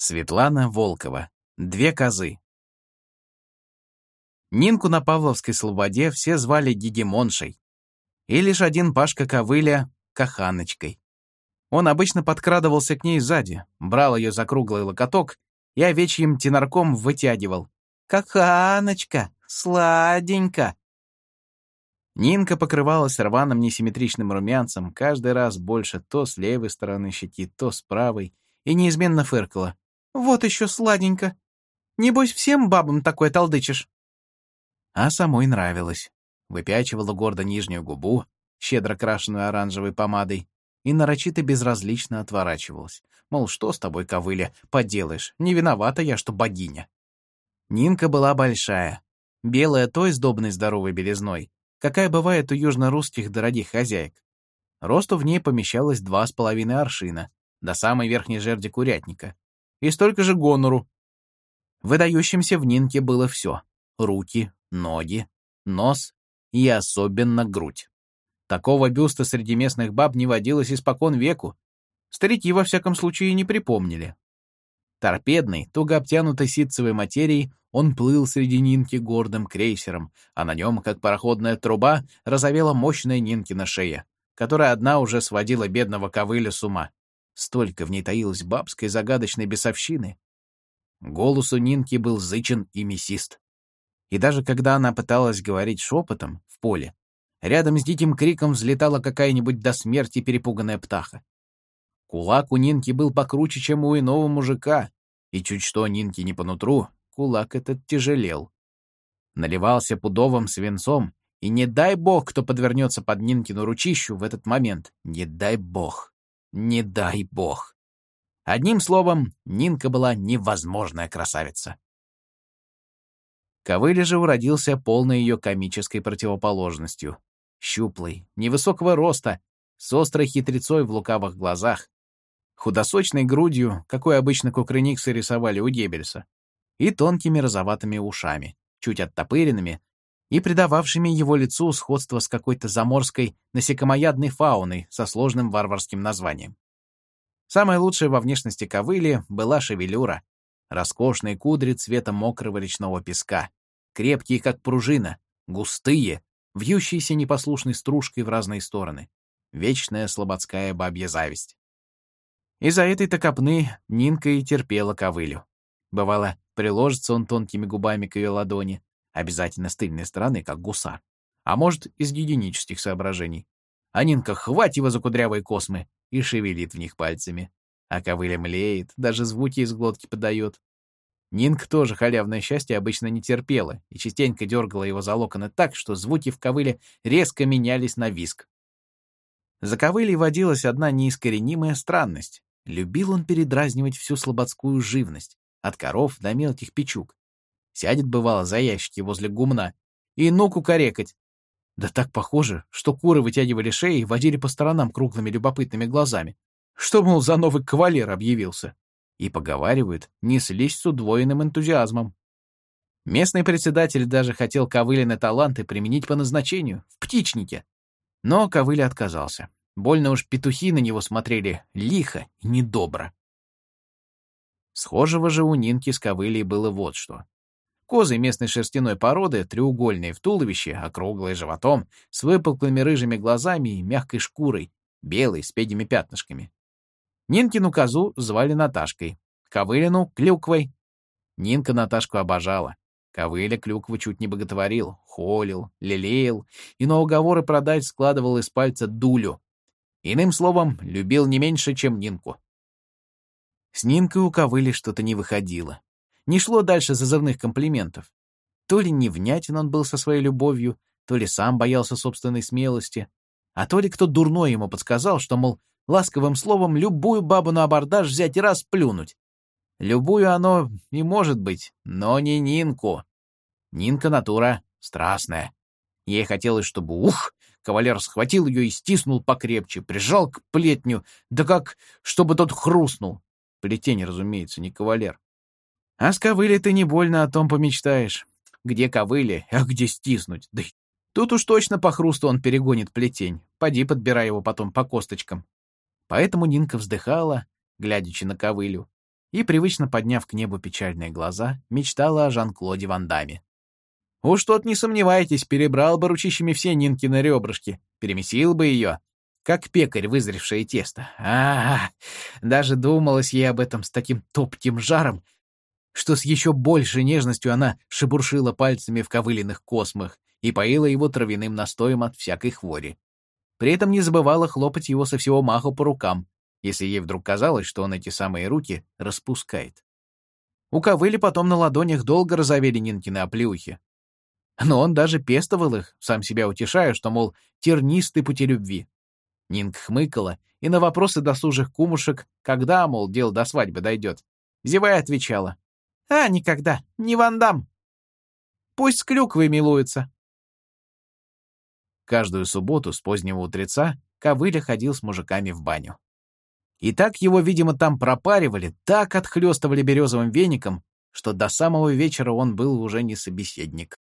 Светлана Волкова. Две козы. Нинку на Павловской слободе все звали Гегемоншей. И лишь один Пашка Ковыля — Каханочкой. Он обычно подкрадывался к ней сзади, брал ее за круглый локоток и овечьим тенарком вытягивал. «Каханочка! Сладенько!» Нинка покрывалась рваным несимметричным румянцем, каждый раз больше то с левой стороны щеки, то с правой, и неизменно фыркала. Вот еще сладенько. Небось, всем бабам такое толдычишь. А самой нравилось. Выпячивала гордо нижнюю губу, щедро крашенную оранжевой помадой, и нарочито безразлично отворачивалась. Мол, что с тобой, ковыля, поделаешь, не виновата я, что богиня. Нинка была большая, белая той сдобной здоровой белизной, какая бывает у южно-русских дорогих хозяек. Росту в ней помещалось два с половиной аршина, до самой верхней жерди курятника, и столько же гонору. Выдающимся в Нинке было все — руки, ноги, нос и особенно грудь. Такого бюста среди местных баб не водилось испокон веку. Старики, во всяком случае, не припомнили. Торпедный, туго обтянутой ситцевой материей, он плыл среди Нинки гордым крейсером, а на нем, как пароходная труба, разовела мощная Нинкина шея, которая одна уже сводила бедного ковыля с ума. Столько в ней таилось бабской загадочной бесовщины. Голос у Нинки был зычен и мясист. И даже когда она пыталась говорить шепотом в поле, рядом с диким криком взлетала какая-нибудь до смерти перепуганная птаха. Кулак у Нинки был покруче, чем у иного мужика, и чуть что Нинки не по нутру, кулак этот тяжелел. Наливался пудовым свинцом, и не дай бог, кто подвернется под Нинкину ручищу в этот момент, не дай бог. Не дай бог. Одним словом, Нинка была невозможная красавица. Ковыля же уродился полной ее комической противоположностью. Щуплый, невысокого роста, с острой хитрецой в лукавых глазах, худосочной грудью, какой обычно кукрыниксы рисовали у Геббельса, и тонкими розоватыми ушами, чуть оттопыренными, и придававшими его лицу сходство с какой-то заморской насекомоядной фауной со сложным варварским названием. Самое лучшее во внешности ковыли была шевелюра, роскошные кудри цвета мокрого речного песка, крепкие, как пружина, густые, вьющиеся непослушной стружкой в разные стороны, вечная слободская бабья зависть. Из-за этой-то копны Нинка и терпела ковылю. Бывало, приложится он тонкими губами к ее ладони, Обязательно с тыльной стороны, как гусар. А может, из гигиенических соображений. Нинка хватит его за кудрявые космы и шевелит в них пальцами. А ковыля млеет, даже звуки из глотки подает. Нинка тоже халявное счастье обычно не терпела и частенько дергала его за локоны так, что звуки в ковыле резко менялись на виск. За ковылей водилась одна неискоренимая странность. Любил он передразнивать всю слободскую живность, от коров до мелких печук. Сядет, бывало, за ящики возле гумна и ну кукарекать. Да так похоже, что куры вытягивали шеи и водили по сторонам круглыми любопытными глазами. Что, мол, за новый кавалер объявился? И, поговаривают, неслись с удвоенным энтузиазмом. Местный председатель даже хотел Ковылины таланты применить по назначению, в птичнике. Но Ковыля отказался. Больно уж петухи на него смотрели лихо и недобро. Схожего же у Нинки с Ковылей было вот что. Козы местной шерстяной породы, треугольные в туловище, округлые животом, с выпуклыми рыжими глазами и мягкой шкурой, белой, с педями пятнышками. Нинкину козу звали Наташкой, Ковылину — Клюквой. Нинка Наташку обожала. Ковыля клюкву чуть не боготворил, холил, лелеял и на уговоры продать складывал из пальца дулю. Иным словом, любил не меньше, чем Нинку. С Нинкой у Ковыли что-то не выходило не шло дальше зазывных комплиментов. То ли невнятен он был со своей любовью, то ли сам боялся собственной смелости, а то ли кто дурной ему подсказал, что, мол, ласковым словом любую бабу на абордаж взять и раз плюнуть. Любую оно и может быть, но не Нинку. Нинка натура страстная. Ей хотелось, чтобы, ух, кавалер схватил ее и стиснул покрепче, прижал к плетню, да как, чтобы тот хрустнул. Плетень, разумеется, не кавалер. А с ковыли ты не больно о том помечтаешь. Где ковыли, а где стиснуть? Да тут уж точно по хрусту он перегонит плетень. Поди подбирай его потом по косточкам. Поэтому Нинка вздыхала, глядячи на ковылю, и, привычно подняв к небу печальные глаза, мечтала о Жан-Клоде Ван Дамме. Уж тот, не сомневайтесь, перебрал бы ручищами все Нинкины ребрышки, перемесил бы ее, как пекарь, вызревшее тесто. А, -а, а Даже думалось ей об этом с таким топтим жаром, что с еще большей нежностью она шебуршила пальцами в ковыленных космах и поила его травяным настоем от всякой хвори. При этом не забывала хлопать его со всего маху по рукам, если ей вдруг казалось, что он эти самые руки распускает. У ковыли потом на ладонях долго разовели Нинкины оплеухи. Но он даже пестовал их, сам себя утешая, что, мол, тернистый пути любви. Нинка хмыкала, и на вопросы досужих кумушек, когда, мол, дело до свадьбы дойдет, зевая отвечала. «А, никогда, не вандам. Пусть с клюквой милуется». Каждую субботу с позднего утреца Ковыля ходил с мужиками в баню. И так его, видимо, там пропаривали, так отхлестывали березовым веником, что до самого вечера он был уже не собеседник.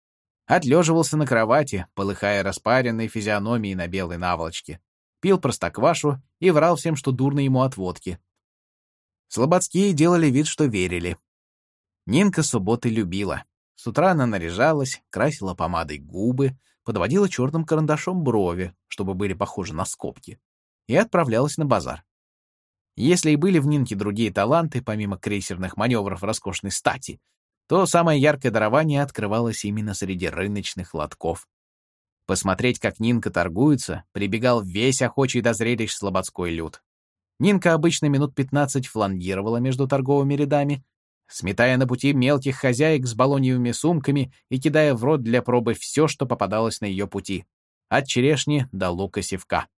Отлеживался на кровати, полыхая распаренной физиономией на белой наволочке. Пил простоквашу и врал всем, что дурно ему от водки. Слободские делали вид, что верили. Нинка субботы любила. С утра она наряжалась, красила помадой губы, подводила черным карандашом брови, чтобы были похожи на скобки, и отправлялась на базар. Если и были в Нинке другие таланты, помимо крейсерных маневров роскошной стати, то самое яркое дарование открывалось именно среди рыночных лотков. Посмотреть, как Нинка торгуется, прибегал весь охочий до зрелищ слободской люд. Нинка обычно минут 15 флангировала между торговыми рядами, сметая на пути мелких хозяек с балоньевыми сумками и кидая в рот для пробы все, что попадалось на ее пути, от черешни до лука-севка.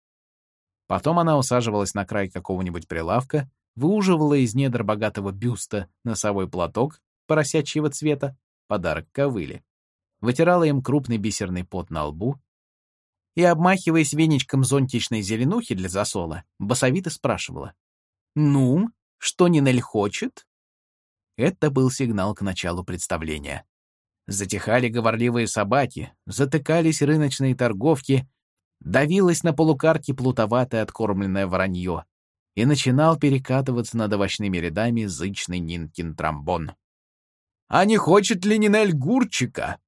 Потом она усаживалась на край какого-нибудь прилавка, выуживала из недр богатого бюста носовой платок поросячьего цвета, подарок ковыли, вытирала им крупный бисерный пот на лбу и, обмахиваясь веничком зонтичной зеленухи для засола, басовито спрашивала. «Ну, что Нинель хочет?» Это был сигнал к началу представления. Затихали говорливые собаки, затыкались рыночные торговки, давилось на полукарке плутоватое откормленное вранье, и начинал перекатываться над овощными рядами зычный Нинкин тромбон. «А не хочет ли Нинель гурчика?»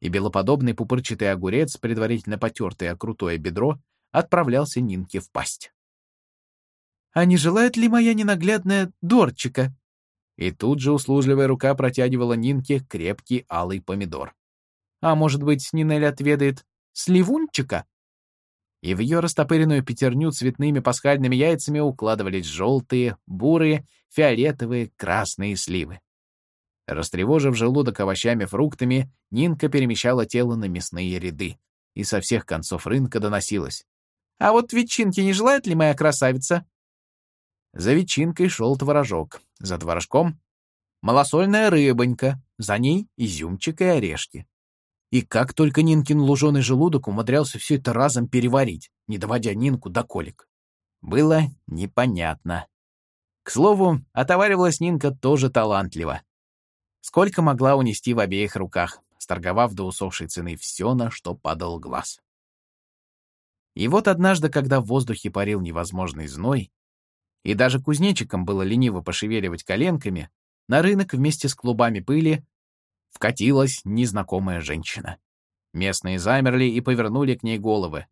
И белоподобный пупырчатый огурец, предварительно потертый о крутое бедро, отправлялся Нинке в пасть. «А не желает ли моя ненаглядная Дорчика?» И тут же услужливая рука протягивала Нинке крепкий алый помидор. «А может быть, Нинель отведает сливунчика?» и в ее растопыренную пятерню цветными пасхальными яйцами укладывались желтые, бурые, фиолетовые, красные сливы. Растревожив желудок овощами-фруктами, Нинка перемещала тело на мясные ряды, и со всех концов рынка доносилось. «А вот ветчинки не желает ли моя красавица?» За ветчинкой шел творожок, за творожком — малосольная рыбонька, за ней — изюмчик и орешки. И как только Нинкин луженый желудок умудрялся все это разом переварить, не доводя Нинку до колик. Было непонятно. К слову, отоваривалась Нинка тоже талантливо. Сколько могла унести в обеих руках, сторговав до усохшей цены все, на что падал глаз. И вот однажды, когда в воздухе парил невозможный зной, и даже кузнечикам было лениво пошевеливать коленками, на рынок вместе с клубами пыли вкатилась незнакомая женщина. Местные замерли и повернули к ней головы.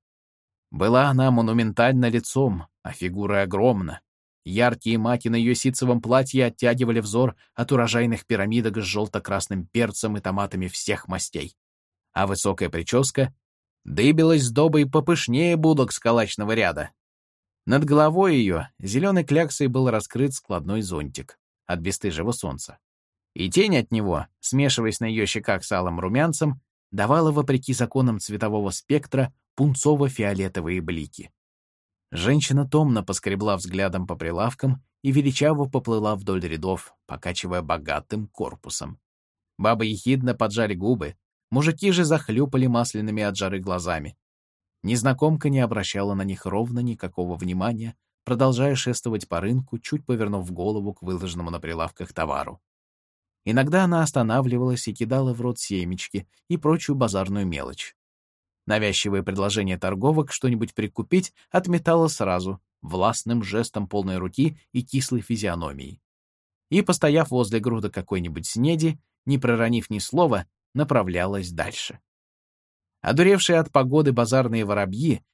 Была она монументально лицом, а фигура огромна. Яркие маки на ее ситцевом платье оттягивали взор от урожайных пирамидок с желто-красным перцем и томатами всех мастей. А высокая прическа дыбилась с добой попышнее будок скалачного ряда. Над головой ее зеленой кляксой был раскрыт складной зонтик от бесстыжего солнца и тень от него, смешиваясь на ее щеках с алым румянцем, давала, вопреки законам цветового спектра, пунцово-фиолетовые блики. Женщина томно поскребла взглядом по прилавкам и величаво поплыла вдоль рядов, покачивая богатым корпусом. Бабы ехидно поджали губы, мужики же захлюпали масляными от жары глазами. Незнакомка не обращала на них ровно никакого внимания, продолжая шествовать по рынку, чуть повернув голову к выложенному на прилавках товару. Иногда она останавливалась и кидала в рот семечки и прочую базарную мелочь. Навязчивое предложение торговок что-нибудь прикупить отметала сразу, властным жестом полной руки и кислой физиономией. и, постояв возле груда какой-нибудь снеди, не проронив ни слова, направлялась дальше. Одуревшие от погоды базарные воробьи,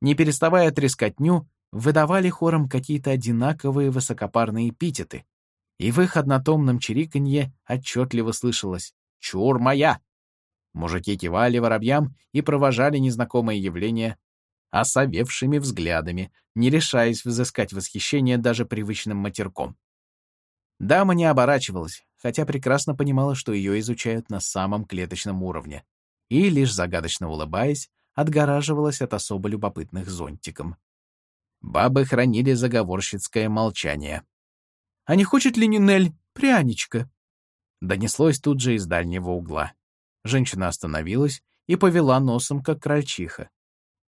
не переставая трескотню, выдавали хором какие-то одинаковые высокопарные эпитеты, и в их однотомном чириканье отчетливо слышалось «Чур моя!». Мужики кивали воробьям и провожали незнакомое явление осовевшими взглядами, не решаясь взыскать восхищение даже привычным матерком. Дама не оборачивалась, хотя прекрасно понимала, что ее изучают на самом клеточном уровне, и, лишь загадочно улыбаясь, отгораживалась от особо любопытных зонтиком. Бабы хранили заговорщицкое молчание. «А не хочет ли Нинель пряничка?» Донеслось тут же из дальнего угла. Женщина остановилась и повела носом, как крольчиха.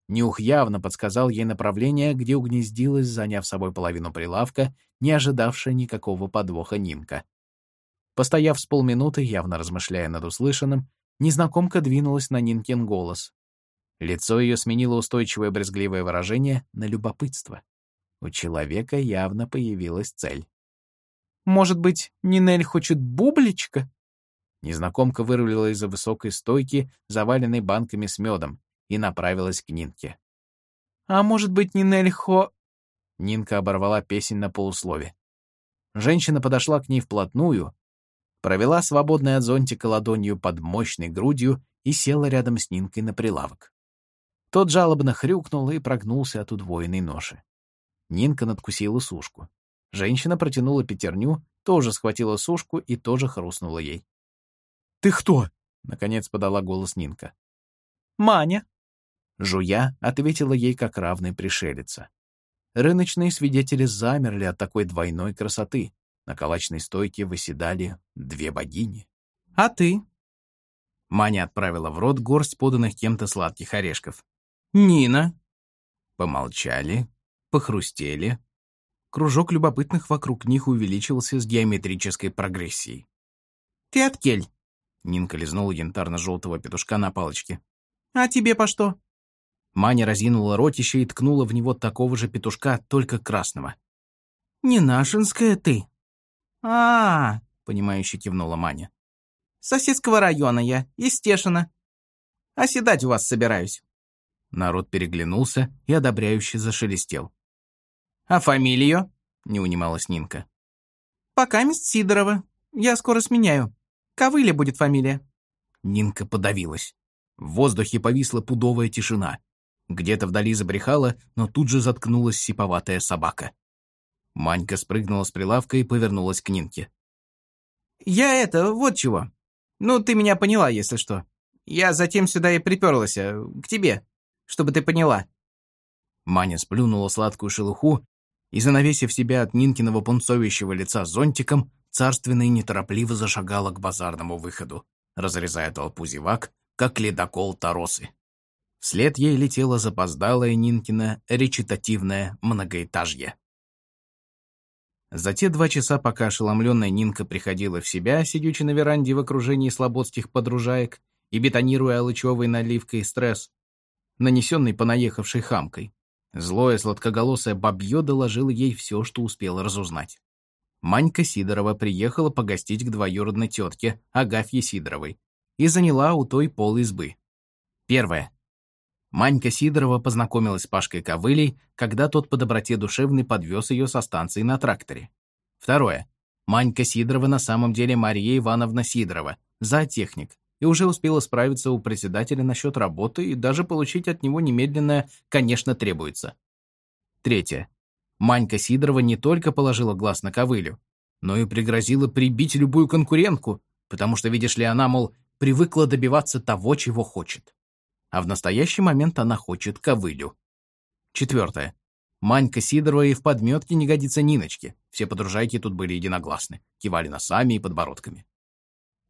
Нюх явно подсказал ей направление, где угнездилась, заняв собой половину прилавка, не ожидавшая никакого подвоха Нинка. Постояв с полминуты, явно размышляя над услышанным, незнакомка двинулась на Нинкин голос. Лицо ее сменило устойчивое брезгливое выражение на любопытство. У человека явно появилась цель. «Может быть, Нинель хочет бубличка?» Незнакомка вырулила из-за высокой стойки, заваленной банками с медом, и направилась к Нинке. «А может быть, Нинель хо...» Нинка оборвала песень на полуслове. Женщина подошла к ней вплотную, провела свободной от зонтика ладонью под мощной грудью и села рядом с Нинкой на прилавок. Тот жалобно хрюкнул и прогнулся от удвоенной ноши. Нинка надкусила сушку. Женщина протянула пятерню, тоже схватила сушку и тоже хрустнула ей. «Ты кто?» — наконец подала голос Нинка. «Маня». Жуя ответила ей как равный пришелица. Рыночные свидетели замерли от такой двойной красоты. На калачной стойке выседали две богини. «А ты?» Маня отправила в рот горсть поданных кем-то сладких орешков. «Нина!» Помолчали, похрустели. Кружок любопытных вокруг них увеличился с геометрической прогрессией. «Ты от кель?» Нинка лизнула янтарно-желтого петушка на палочке. «А тебе по что?» Маня разинула ротище и ткнула в него такого же петушка, только красного. «Не нашинская ты?» «А-а-а!» — понимающе кивнула Маня. «Соседского района я, из Стешина. Оседать у вас собираюсь». Народ переглянулся и одобряюще зашелестел. «А фамилию?» — не унималась Нинка. «Пока мест Сидорова. Я скоро сменяю. Ковыля будет фамилия». Нинка подавилась. В воздухе повисла пудовая тишина. Где-то вдали забрехала, но тут же заткнулась сиповатая собака. Манька спрыгнула с прилавка и повернулась к Нинке. «Я это, вот чего. Ну, ты меня поняла, если что. Я затем сюда и приперлась, э, к тебе чтобы ты поняла». Маня сплюнула сладкую шелуху и, занавесив себя от Нинкиного пунцовищего лица зонтиком, царственно и неторопливо зашагала к базарному выходу, разрезая толпу зевак, как ледокол Таросы. Вслед ей летела запоздалая Нинкина речитативное многоэтажье. За те два часа, пока ошеломленная Нинка приходила в себя, сидячи на веранде в окружении слободских подружаек и бетонируя алычевой наливкой стресс, нанесенный понаехавшей хамкой. Злое сладкоголосое бабье доложило ей все, что успела разузнать. Манька Сидорова приехала погостить к двоюродной тетке Агафье Сидоровой и заняла у той пол избы. Первое. Манька Сидорова познакомилась с Пашкой Ковылей, когда тот по доброте душевной подвез ее со станции на тракторе. Второе. Манька Сидорова на самом деле Мария Ивановна Сидорова, зоотехник, и уже успела справиться у председателя насчет работы и даже получить от него немедленное «конечно, требуется». Третье. Манька Сидорова не только положила глаз на ковылю, но и пригрозила прибить любую конкурентку, потому что, видишь ли, она, мол, привыкла добиваться того, чего хочет. А в настоящий момент она хочет ковылю. Четвертое. Манька Сидорова и в подметке не годится Ниночке. Все подружайки тут были единогласны, кивали носами и подбородками.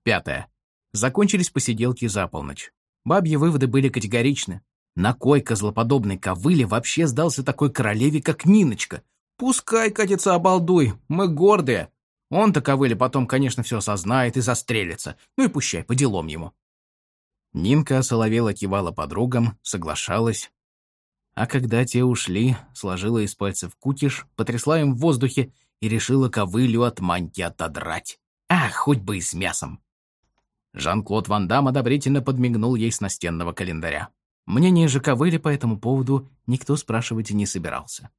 Пятое. Закончились посиделки за полночь. Бабьи выводы были категоричны. На кой козлоподобной ковыле вообще сдался такой королеве, как Ниночка? Пускай катится обалдуй, мы гордые. Он-то ковыле потом, конечно, все осознает и застрелится. Ну и пущай, по делам ему. Нинка осоловела кивала подругам, соглашалась. А когда те ушли, сложила из пальцев кукиш, потрясла им в воздухе и решила ковылю от маньки отодрать. Ах, хоть бы и с мясом. Жан-Клод Ван Дам одобрительно подмигнул ей с настенного календаря. Мнение же ковыли по этому поводу никто спрашивать и не собирался.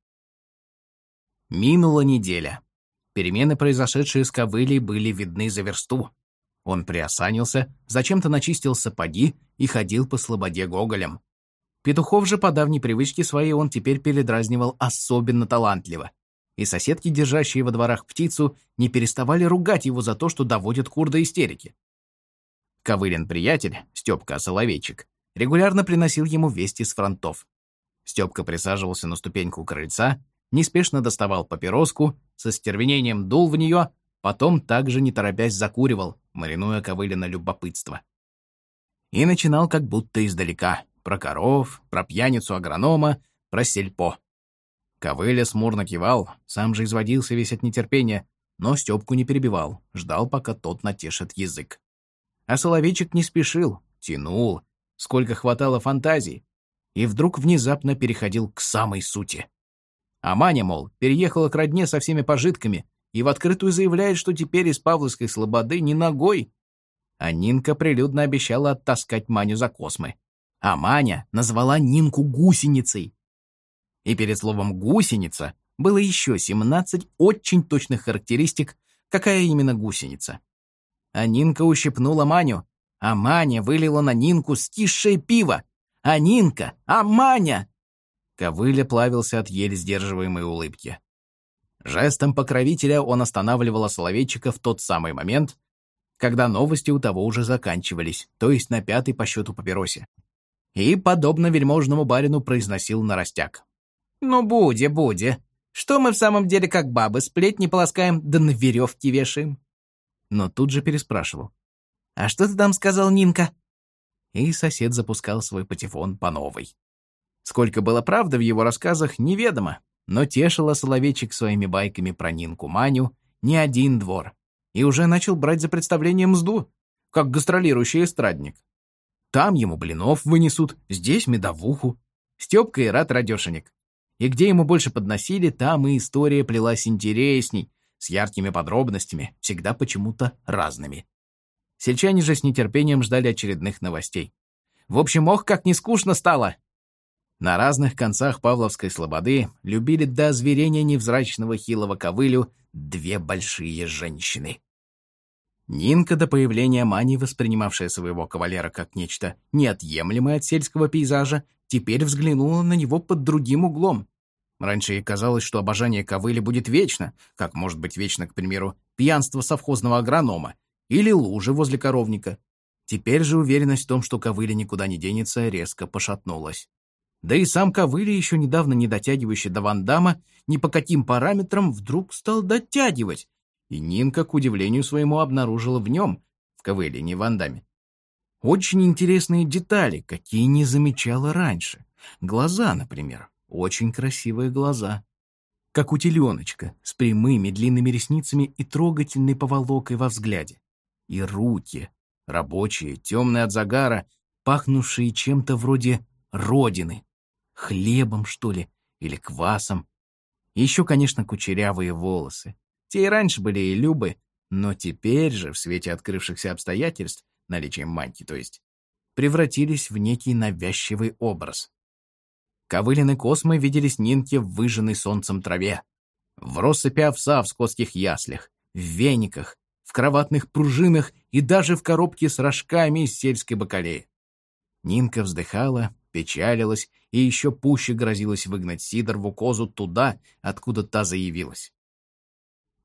Минула неделя. Перемены, произошедшие с ковылей, были видны за версту. Он приосанился, зачем-то начистил сапоги и ходил по слободе гоголем. Петухов же по давней привычке своей он теперь передразнивал особенно талантливо. И соседки, держащие во дворах птицу, не переставали ругать его за то, что доводит кур до истерики. Ковылин приятель, Степка Соловейчик, регулярно приносил ему вести с фронтов. Степка присаживался на ступеньку крыльца, неспешно доставал папироску, со стервенением дул в нее, потом также не торопясь закуривал, маринуя Ковылина любопытство. И начинал как будто издалека, про коров, про пьяницу агронома, про сельпо. Ковыля смурно кивал, сам же изводился весь от нетерпения, но Степку не перебивал, ждал, пока тот натешит язык. А Соловейчик не спешил, тянул, сколько хватало фантазии, и вдруг внезапно переходил к самой сути. А Маня, мол, переехала к родне со всеми пожитками и в открытую заявляет, что теперь из Павловской слободы не ногой. А Нинка прилюдно обещала оттаскать Маню за космы а Маня назвала Нинку гусеницей. И перед словом «гусеница» было еще 17 очень точных характеристик, какая именно гусеница. А Нинка ущипнула Маню, а Маня вылила на Нинку стисшее пиво. А Нинка, а Маня! Ковыля плавился от еле сдерживаемой улыбки. Жестом покровителя он останавливал Соловейчика в тот самый момент, когда новости у того уже заканчивались, то есть на пятой по счету папиросе и, подобно вельможному барину, произносил нарастяк. «Ну, буде, буде. Что мы в самом деле как бабы, сплетни полоскаем, да на веревке вешаем?» Но тут же переспрашивал. «А что ты там сказал, Нинка?» И сосед запускал свой патефон по новой. Сколько было правды в его рассказах, неведомо, но тешила Соловейчик своими байками про Нинку Маню не один двор, и уже начал брать за представление мзду, как гастролирующий эстрадник. Там ему блинов вынесут, здесь медовуху. Степка и рад радешенек. И где ему больше подносили, там и история плелась интересней, с яркими подробностями, всегда почему-то разными. Сельчане же с нетерпением ждали очередных новостей. В общем, ох, как не скучно стало! На разных концах Павловской слободы любили до озверения невзрачного хилого ковылю две большие женщины. Нинка до появления Мани, воспринимавшая своего кавалера как нечто неотъемлемое от сельского пейзажа, теперь взглянула на него под другим углом. Раньше ей казалось, что обожание ковыли будет вечно, как может быть вечно, к примеру, пьянство совхозного агронома или лужи возле коровника. Теперь же уверенность в том, что ковыля никуда не денется, резко пошатнулась. Да и сам ковыля, еще недавно не дотягивающий до Вандама, ни по каким параметрам вдруг стал дотягивать, и Нинка, к удивлению своему, обнаружила в нем, в Ковылине Вандаме, очень интересные детали, какие не замечала раньше. Глаза, например, очень красивые глаза. Как у теленочка, с прямыми длинными ресницами и трогательной поволокой во взгляде. И руки, рабочие, темные от загара, пахнувшие чем-то вроде родины. Хлебом, что ли, или квасом. Еще, конечно, кучерявые волосы. Те и раньше были и любы, но теперь же, в свете открывшихся обстоятельств, наличием маньки, то есть, превратились в некий навязчивый образ. Ковылин и Космы виделись Нинке в выжженной солнцем траве, в россыпи овса в скотских яслях, в вениках, в кроватных пружинах и даже в коробке с рожками из сельской бакалеи. Нинка вздыхала, печалилась и еще пуще грозилась выгнать Сидорову козу туда, откуда та заявилась.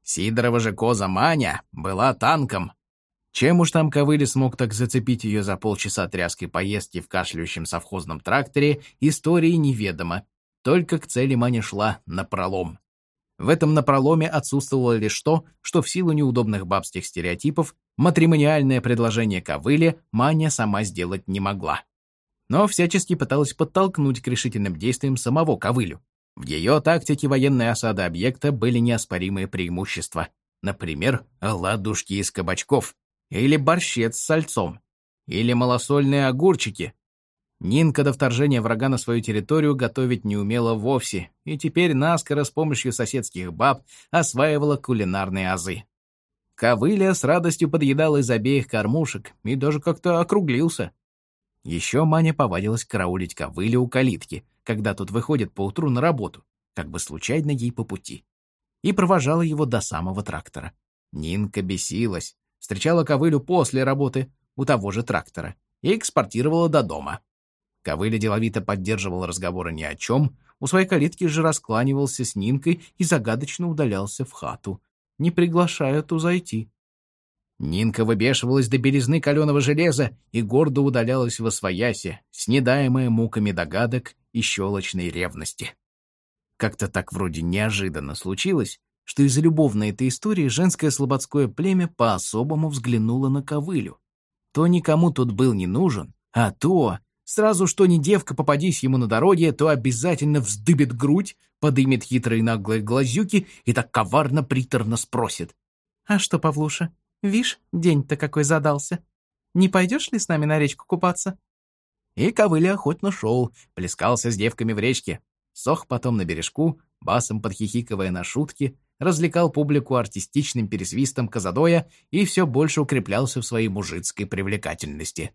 Сидорова же коза Маня была танком. Чем уж там Ковыли смог так зацепить ее за полчаса тряской поездки в кашляющем совхозном тракторе, истории неведомо. Только к цели Маня шла напролом. В этом напроломе отсутствовало лишь то, что в силу неудобных бабских стереотипов матримониальное предложение Ковыли Маня сама сделать не могла. Но всячески пыталась подтолкнуть к решительным действиям самого Ковылю. В ее тактике военной осады объекта были неоспоримые преимущества. Например, ладушки из кабачков, или борщец с сальцом, или малосольные огурчики. Нинка до вторжения врага на свою территорию готовить не умела вовсе, и теперь наскоро с помощью соседских баб осваивала кулинарные азы. Ковыля с радостью подъедал из обеих кормушек и даже как-то округлился. Еще Маня повадилась караулить ковыля у калитки, когда тот выходит поутру на работу, как бы случайно ей по пути, и провожала его до самого трактора. Нинка бесилась, встречала ковылю после работы у того же трактора и экспортировала до дома. Ковыля деловито поддерживал разговоры ни о чем, у своей калитки же раскланивался с Нинкой и загадочно удалялся в хату, не приглашая ту зайти. Нинка выбешивалась до белизны каленого железа и гордо удалялась во своясе, снедаемая муками догадок и щелочной ревности. Как-то так вроде неожиданно случилось, что из-за любовной этой истории женское слободское племя по-особому взглянуло на ковылю. То никому тут был не нужен, а то, сразу что не девка попадись ему на дороге, то обязательно вздыбит грудь, подымет хитрые наглые глазюки и так коварно-приторно спросит. «А что, Павлуша, Вишь, день-то какой задался. Не пойдешь ли с нами на речку купаться?» И ковыля охотно шел, плескался с девками в речке. Сох потом на бережку, басом подхихикивая на шутки, развлекал публику артистичным пересвистом казадоя и все больше укреплялся в своей мужицкой привлекательности.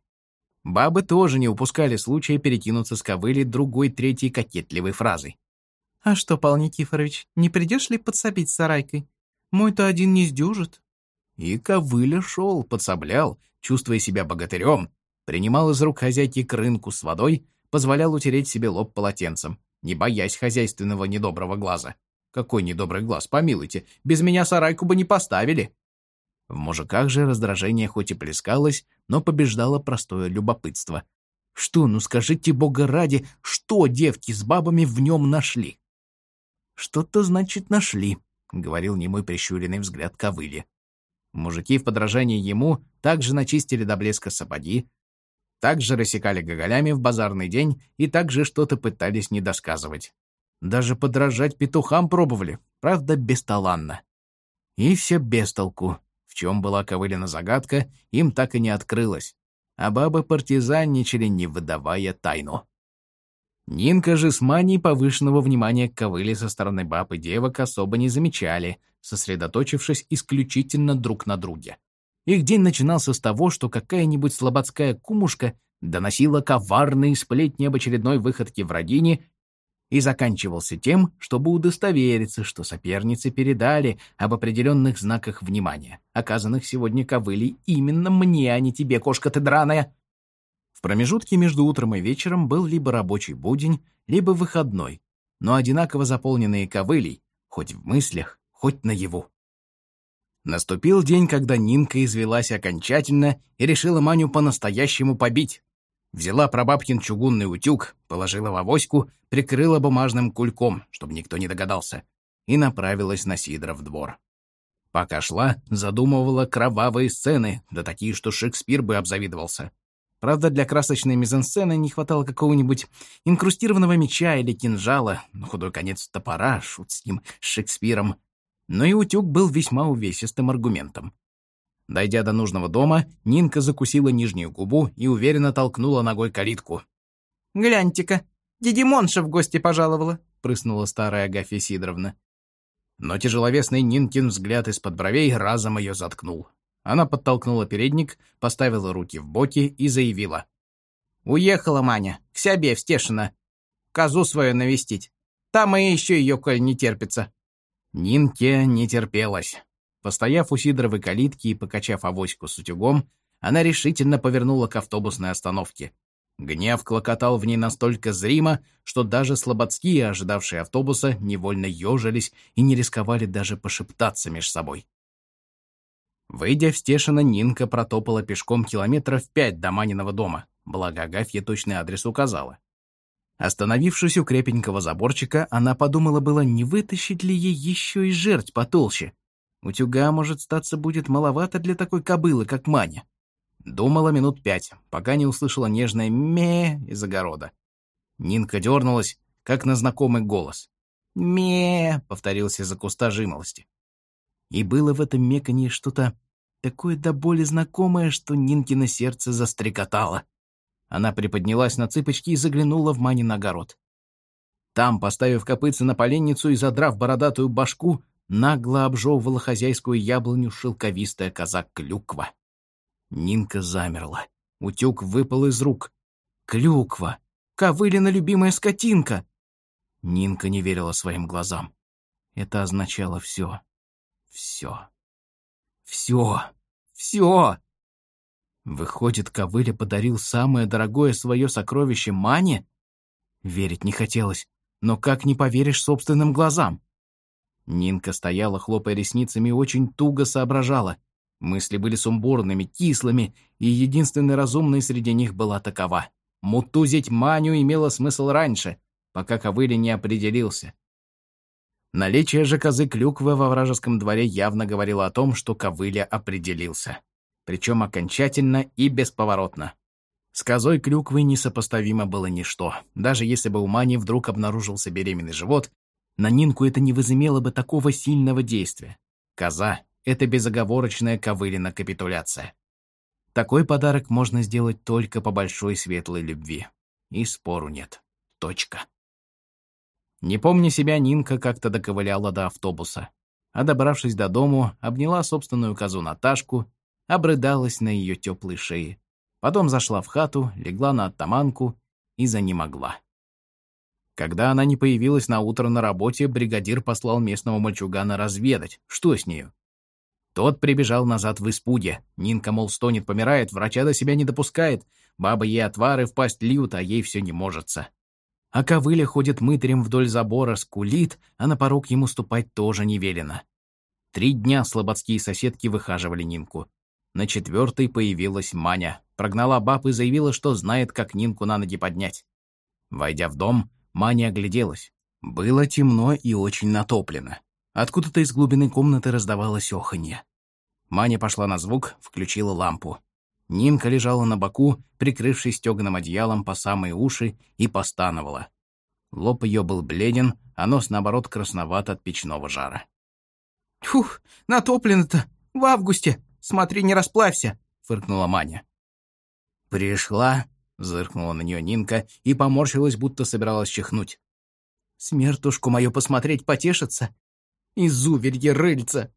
Бабы тоже не упускали случая перекинуться с ковыли другой третьей кокетливой фразой. «А что, Павел Никифорович, не придешь ли подсобить с сарайкой? Мой-то один не сдюжит». И ковыля шел, подсоблял, чувствуя себя богатырем, принимал из рук хозяйки крынку с водой, позволял утереть себе лоб полотенцем, не боясь хозяйственного недоброго глаза. Какой недобрый глаз, помилуйте, без меня сарайку бы не поставили. В мужиках же раздражение хоть и плескалось, но побеждало простое любопытство. Что, ну скажите, бога ради, что девки с бабами в нем нашли? Что-то, значит, нашли, — говорил немой прищуренный взгляд ковыли. Мужики в подражании ему также начистили до блеска сапоги, также рассекали гоголями в базарный день и также что-то пытались недосказывать. Даже подражать петухам пробовали, правда, бесталанно. И все без толку. В чем была ковылина загадка, им так и не открылась. А бабы партизанничали, не выдавая тайну. Нинка же с манией повышенного внимания к ковыле со стороны баб и девок особо не замечали, сосредоточившись исключительно друг на друге. Их день начинался с того, что какая-нибудь слободская кумушка доносила коварные сплетни об очередной выходке в родине и заканчивался тем, чтобы удостовериться, что соперницы передали об определенных знаках внимания, оказанных сегодня ковылей именно мне, а не тебе, кошка ты драная. В промежутке между утром и вечером был либо рабочий будень, либо выходной, но одинаково заполненные ковылей, хоть в мыслях, хоть наяву. Наступил день, когда Нинка извелась окончательно и решила Маню по-настоящему побить. Взяла прабабкин чугунный утюг, положила в авоську, прикрыла бумажным кульком, чтобы никто не догадался, и направилась на Сидоров двор. Пока шла, задумывала кровавые сцены, да такие, что Шекспир бы обзавидовался. Правда, для красочной мизансцены не хватало какого-нибудь инкрустированного меча или кинжала, на худой конец топора, шут с ним, с Шекспиром. Но и утюг был весьма увесистым аргументом. Дойдя до нужного дома, Нинка закусила нижнюю губу и уверенно толкнула ногой калитку. «Гляньте-ка, Дидимонша в гости пожаловала», — прыснула старая Агафья Сидоровна. Но тяжеловесный Нинкин взгляд из-под бровей разом ее заткнул. Она подтолкнула передник, поставила руки в боки и заявила. «Уехала Маня, к себе в Стешино. Козу свою навестить. Там и еще ее, коль не терпится». Нинке не терпелось. Постояв у Сидоровой калитки и покачав авоську с утюгом, она решительно повернула к автобусной остановке. Гнев клокотал в ней настолько зримо, что даже слободские, ожидавшие автобуса, невольно ежились и не рисковали даже пошептаться между собой. Выйдя в Стешино, Нинка протопала пешком километров пять до Маниного дома, благо Агафья точный адрес указала. Остановившись у крепенького заборчика, она подумала было, не вытащить ли ей еще и жерть потолще. Утюга, может, статься будет маловато для такой кобылы, как Маня. Думала минут пять, пока не услышала нежное «ме» из огорода. Нинка дернулась, как на знакомый голос. «Ме», — повторился за куста жимолости. И было в этом меканье что-то такое до боли знакомое, что Нинкино сердце застрекотало. Она приподнялась на цыпочки и заглянула в Манин огород. Там, поставив копытцы на поленницу и задрав бородатую башку, нагло обжевывала хозяйскую яблоню шелковистая коза Клюква. Нинка замерла. Утюг выпал из рук. Клюква! Ковылина любимая скотинка! Нинка не верила своим глазам. Это означало все. Все. Все. Все. Выходит, Ковыля подарил самое дорогое свое сокровище Мане? Верить не хотелось. Но как не поверишь собственным глазам? Нинка стояла, хлопая ресницами, очень туго соображала. Мысли были сумбурными, кислыми, и единственной разумной среди них была такова. Мутузить Маню имело смысл раньше, пока Ковыля не определился. Наличие же козы клюквы во вражеском дворе явно говорило о том, что Ковыля определился. Причем окончательно и бесповоротно. С козой клюквы несопоставимо было ничто. Даже если бы у Мани вдруг обнаружился беременный живот, на Нинку это не возымело бы такого сильного действия. Коза — это безоговорочная ковылина капитуляция. Такой подарок можно сделать только по большой светлой любви. И спору нет. Точка. Не помня себя, Нинка как-то доковыляла до автобуса. А добравшись до дому, обняла собственную козу Наташку, обрыдалась на ее теплой шее. Потом зашла в хату, легла на оттаманку и занемогла. Когда она не появилась на утро на работе, бригадир послал местного мальчугана разведать, что с нею. Тот прибежал назад в испуге. Нинка, мол, стонет, помирает, врача до себя не допускает. Баба ей отвары в пасть льют, а ей все не можется. А ковыля ходит мытарем вдоль забора, скулит, а на порог ему ступать тоже не велено. Три дня слободские соседки выхаживали Нинку. На четвертой появилась Маня. Прогнала баб и заявила, что знает, как Нинку на ноги поднять. Войдя в дом, Маня огляделась. Было темно и очень натоплено. Откуда-то из глубины комнаты раздавалось оханье. Маня пошла на звук, включила лампу. Нинка лежала на боку, прикрывшись стёганым одеялом по самые уши, и постановала. Лоб ее был бледен, а нос, наоборот, красноват от печного жара. «Фух, натоплено-то! В августе!» Смотри, не расплавься!» — фыркнула Маня. «Пришла?» — зыркнула на нее Нинка и поморщилась, будто собиралась чихнуть. «Смертушку мою посмотреть потешится? Изуверье рыльца!»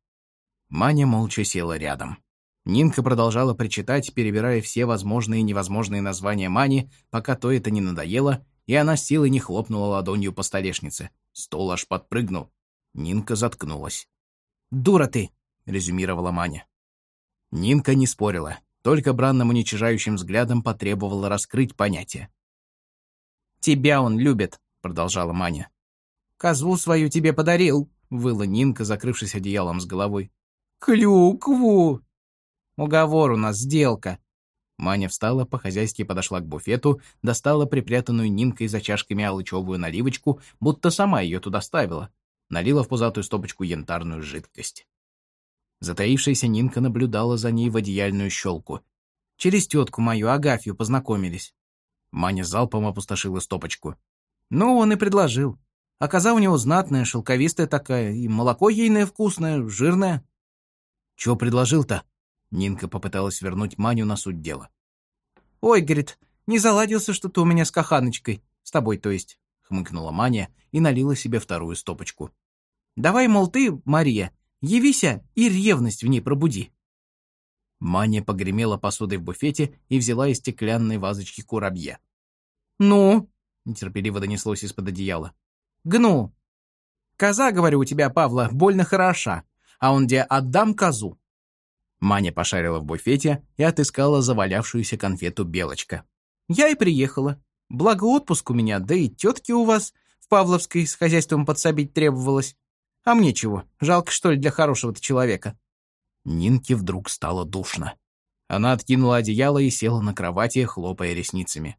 Маня молча села рядом. Нинка продолжала причитать, перебирая все возможные и невозможные названия Мани, пока то это не надоело, и она с силой не хлопнула ладонью по столешнице. Стол аж подпрыгнул. Нинка заткнулась. «Дура ты!» — резюмировала Маня. Нинка не спорила, только бранным уничижающим взглядом потребовала раскрыть понятие. «Тебя он любит», — продолжала Маня. «Козу свою тебе подарил», — выла Нинка, закрывшись одеялом с головой. «Клюкву!» «Уговор у нас, сделка». Маня встала, по-хозяйски подошла к буфету, достала припрятанную Нинкой за чашками алычевую наливочку, будто сама ее туда ставила. Налила в пузатую стопочку янтарную жидкость. Затаившаяся Нинка наблюдала за ней в одеяльную щелку. «Через тетку мою, Агафью, познакомились». Маня залпом опустошила стопочку. «Ну, он и предложил. А у него знатная, шелковистая такая, и молоко ейное вкусное, жирное». «Чего предложил-то?» Нинка попыталась вернуть Маню на суть дела. «Ой, — говорит, — не заладился что-то у меня с каханочкой. С тобой, то есть», — хмыкнула Маня и налила себе вторую стопочку. «Давай, мол, ты, Мария, Явися и ревность в ней пробуди». Маня погремела посудой в буфете и взяла из стеклянной вазочки курабье. «Ну?» — нетерпеливо донеслось из-под одеяла. «Гну. Коза, говорю, у тебя, Павла, больно хороша, а он где отдам козу». Маня пошарила в буфете и отыскала завалявшуюся конфету «Белочка». «Я и приехала. Благо отпуск у меня, да и тетки у вас в Павловской с хозяйством подсобить требовалось. А мне чего? Жалко, что ли, для хорошего-то человека?» Нинке вдруг стало душно. Она откинула одеяло и села на кровати, хлопая ресницами.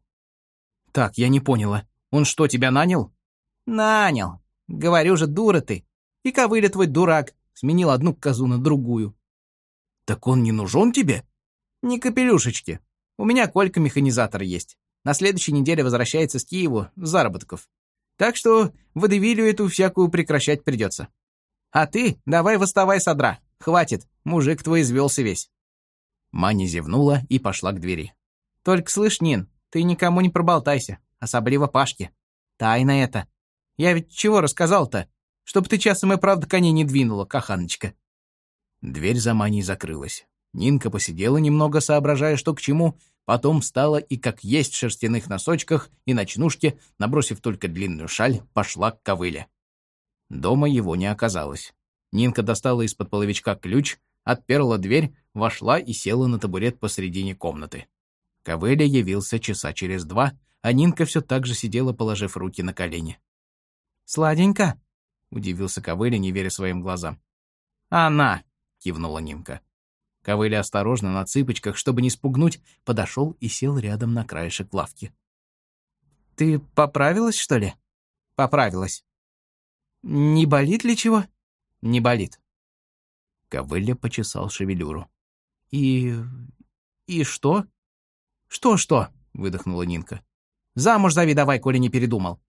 «Так, я не поняла. Он что, тебя нанял?» «Нанял. Говорю же, дура ты. И ковыля твой дурак. Сменил одну козу на другую». «Так он не нужен тебе?» «Не капелюшечки. У меня Колька-механизатор есть. На следующей неделе возвращается с Киеву с заработков. Так что водевилю эту всякую прекращать придется. А ты давай восставай, содра. Хватит, мужик твой извелся весь». Маня зевнула и пошла к двери. «Только слышь, Нин, Ты никому не проболтайся, особливо Пашке. Тайна это. Я ведь чего рассказал-то? Чтоб ты часом и правда коней не двинула, каханочка. Дверь за Маней закрылась. Нинка посидела немного, соображая, что к чему, потом встала и, как есть в шерстяных носочках и ночнушке, набросив только длинную шаль, пошла к ковыле. Дома его не оказалось. Нинка достала из-под половичка ключ, отперла дверь, вошла и села на табурет посредине комнаты. Ковыля явился часа через два, а Нинка все так же сидела, положив руки на колени. «Сладенько?» — удивился Ковыля, не веря своим глазам. «Она!» — кивнула Нинка. Ковыля осторожно, на цыпочках, чтобы не спугнуть, подошел и сел рядом на краешек лавки. «Ты поправилась, что ли?» «Поправилась». «Не болит ли чего?» «Не болит». Ковыля почесал шевелюру. «И... и что?» «Что-что?» — выдохнула Нинка. «Замуж зови давай, коли не передумал».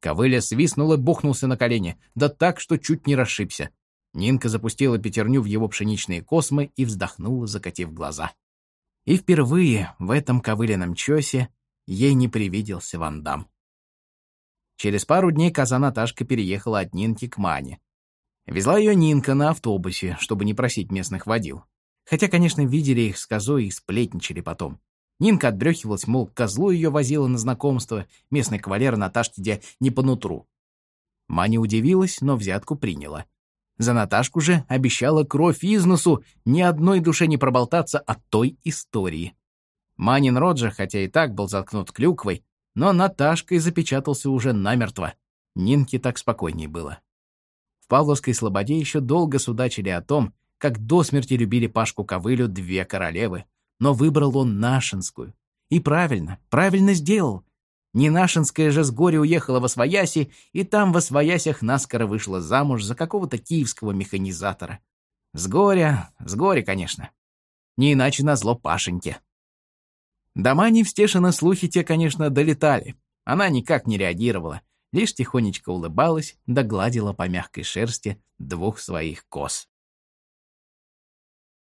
Ковыля свистнул и бухнулся на колени, да так, что чуть не расшибся. Нинка запустила пятерню в его пшеничные космы и вздохнула, закатив глаза. И впервые в этом ковыленном чёсе ей не привиделся Вандам. Через пару дней коза Наташка переехала от Нинки к Мане. Везла ее Нинка на автобусе, чтобы не просить местных водил. Хотя, конечно, видели их с козой и сплетничали потом. Нинка отбрехивалась, мол, козлу ее возила на знакомство, местный кавалер Наташки где не по нутру. Маня удивилась, но взятку приняла. За Наташку же обещала кровь из носу, ни одной душе не проболтаться от той истории. Манин рот же, хотя и так был заткнут клюквой, но Наташкой запечатался уже намертво. Нинке так спокойней было. В Павловской слободе еще долго судачили о том, как до смерти любили Пашку Ковылю две королевы, но выбрал он Нашинскую. И правильно, правильно сделал. Ненашинская же с горя уехала во Свояси, и там во Своясях наскоро вышла замуж за какого-то киевского механизатора. С горя, с горя, конечно. Не иначе назло Пашеньке. До Мани в слухи те, конечно, долетали. Она никак не реагировала, лишь тихонечко улыбалась да гладила по мягкой шерсти двух своих коз.